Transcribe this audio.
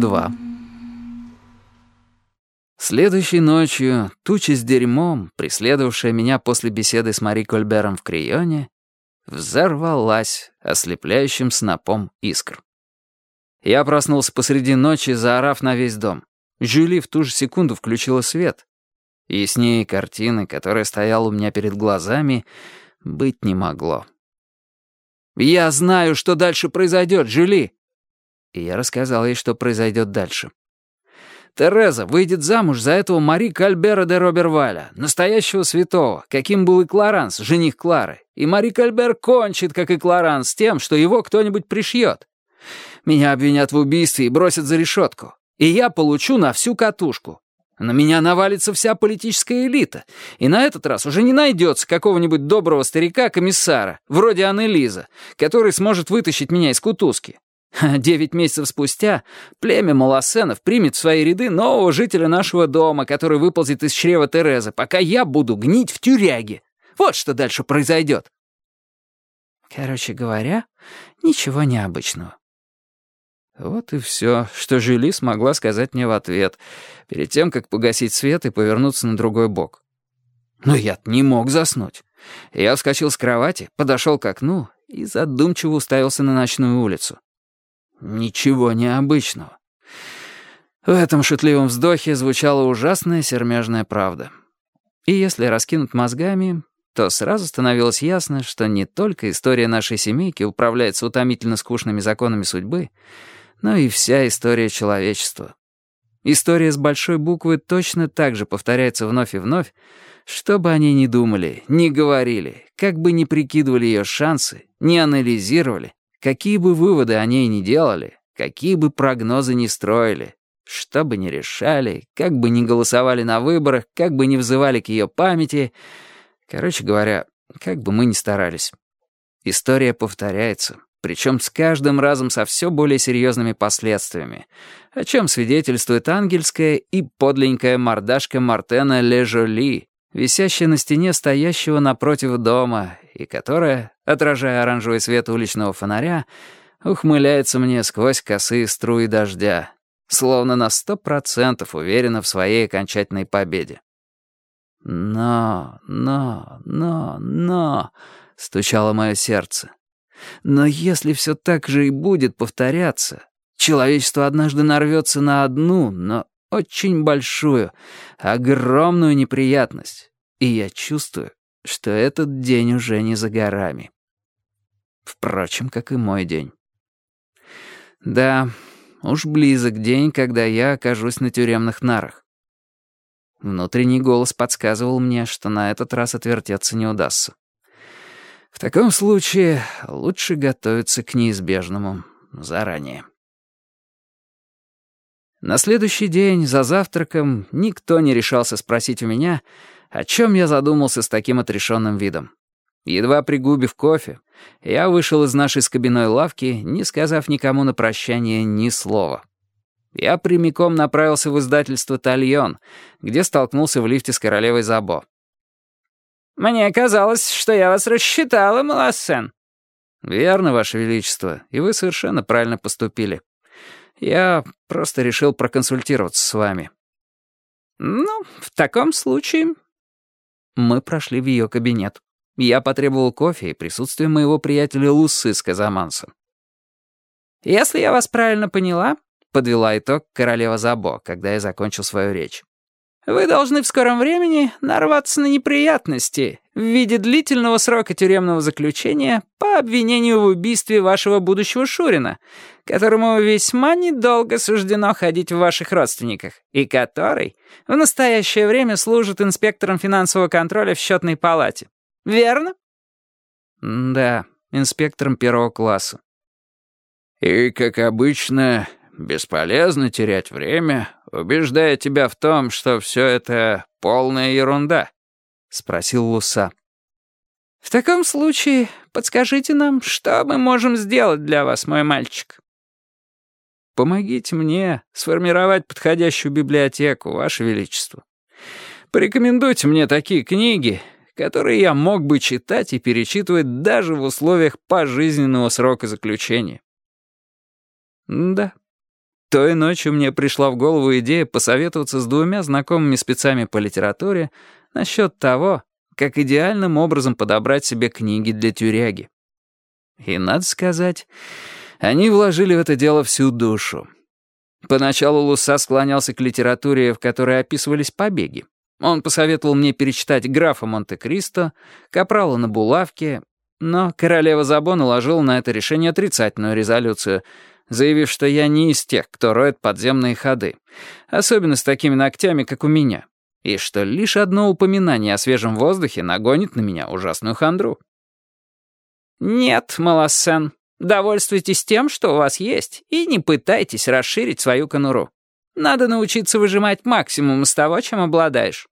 Два. Следующей ночью туча с дерьмом, преследовавшая меня после беседы с Мари Кольбером в Крионе, взорвалась ослепляющим снопом искр. Я проснулся посреди ночи, заорав на весь дом. Жюли в ту же секунду включила свет. И с ней картины, которая стояла у меня перед глазами, быть не могло. «Я знаю, что дальше произойдет, Жюли!» И я рассказал ей, что произойдет дальше. Тереза выйдет замуж за этого Мари Кальбера де Роберваля, настоящего святого, каким был и Кларанс, жених Клары. И Мари Кальбер кончит, как и Кларанс, тем, что его кто-нибудь пришьет. Меня обвинят в убийстве и бросят за решетку. И я получу на всю катушку. На меня навалится вся политическая элита, и на этот раз уже не найдется какого-нибудь доброго старика-комиссара, вроде Анны Лиза, который сможет вытащить меня из кутузки. девять месяцев спустя племя Малосенов примет в свои ряды нового жителя нашего дома, который выползет из чрева Терезы, пока я буду гнить в тюряге. Вот что дальше произойдет. Короче говоря, ничего необычного. Вот и все, что Жюли смогла сказать мне в ответ, перед тем, как погасить свет и повернуться на другой бок. Но я не мог заснуть. Я вскочил с кровати, подошел к окну и задумчиво уставился на ночную улицу. Ничего необычного. В этом шутливом вздохе звучала ужасная сермяжная правда. И если раскинуть мозгами, то сразу становилось ясно, что не только история нашей семейки управляется утомительно скучными законами судьбы, но и вся история человечества. История с большой буквы точно так же повторяется вновь и вновь, что бы они ни думали, ни говорили, как бы ни прикидывали ее шансы, ни анализировали, Какие бы выводы о ней ни делали, какие бы прогнозы ни строили, что бы ни решали, как бы ни голосовали на выборах, как бы ни взывали к ее памяти, короче говоря, как бы мы ни старались. История повторяется, причем с каждым разом со все более серьезными последствиями, о чем свидетельствует ангельская и подленькая мордашка Мартена Лежоли, висящая на стене стоящего напротив дома, и которая, отражая оранжевый свет уличного фонаря, ухмыляется мне сквозь косые струи дождя, словно на сто процентов уверена в своей окончательной победе. «Но, но, но, но...» — стучало мое сердце. «Но если все так же и будет повторяться, человечество однажды нарвется на одну, но очень большую, огромную неприятность, и я чувствую, что этот день уже не за горами. Впрочем, как и мой день. Да, уж близок день, когда я окажусь на тюремных нарах. Внутренний голос подсказывал мне, что на этот раз отвертеться не удастся. В таком случае лучше готовиться к неизбежному заранее. На следующий день за завтраком никто не решался спросить у меня, о чем я задумался с таким отрешенным видом. Едва пригубив кофе, я вышел из нашей скобяной лавки, не сказав никому на прощание ни слова. Я прямиком направился в издательство «Тальон», где столкнулся в лифте с королевой Забо. «Мне казалось, что я вас рассчитала, Малассен». «Верно, Ваше Величество, и вы совершенно правильно поступили. Я просто решил проконсультироваться с вами». «Ну, в таком случае...» Мы прошли в ее кабинет. Я потребовал кофе и присутствие моего приятеля Лусы с Казаманса. «Если я вас правильно поняла», — подвела итог королева Забо, когда я закончил свою речь. Вы должны в скором времени нарваться на неприятности в виде длительного срока тюремного заключения по обвинению в убийстве вашего будущего Шурина, которому весьма недолго суждено ходить в ваших родственниках, и который в настоящее время служит инспектором финансового контроля в счетной палате. Верно? Да, инспектором первого класса. И, как обычно, бесполезно терять время, убеждая тебя в том, что все это полная ерунда?» — спросил Луса. «В таком случае подскажите нам, что мы можем сделать для вас, мой мальчик?» помогите мне сформировать подходящую библиотеку, Ваше Величество. Порекомендуйте мне такие книги, которые я мог бы читать и перечитывать даже в условиях пожизненного срока заключения. Да, той ночью мне пришла в голову идея посоветоваться с двумя знакомыми спецами по литературе насчет того, как идеальным образом подобрать себе книги для тюряги. И, надо сказать, они вложили в это дело всю душу. Поначалу Луса склонялся к литературе, в которой описывались побеги. Он посоветовал мне перечитать «Графа Монте-Кристо», «Капрала на булавке», но королева Забо наложила на это решение отрицательную резолюцию — заявив, что я не из тех, кто роет подземные ходы, особенно с такими ногтями, как у меня, и что лишь одно упоминание о свежем воздухе нагонит на меня ужасную хандру. «Нет, Малассен, довольствуйтесь тем, что у вас есть, и не пытайтесь расширить свою конуру. Надо научиться выжимать максимум из того, чем обладаешь.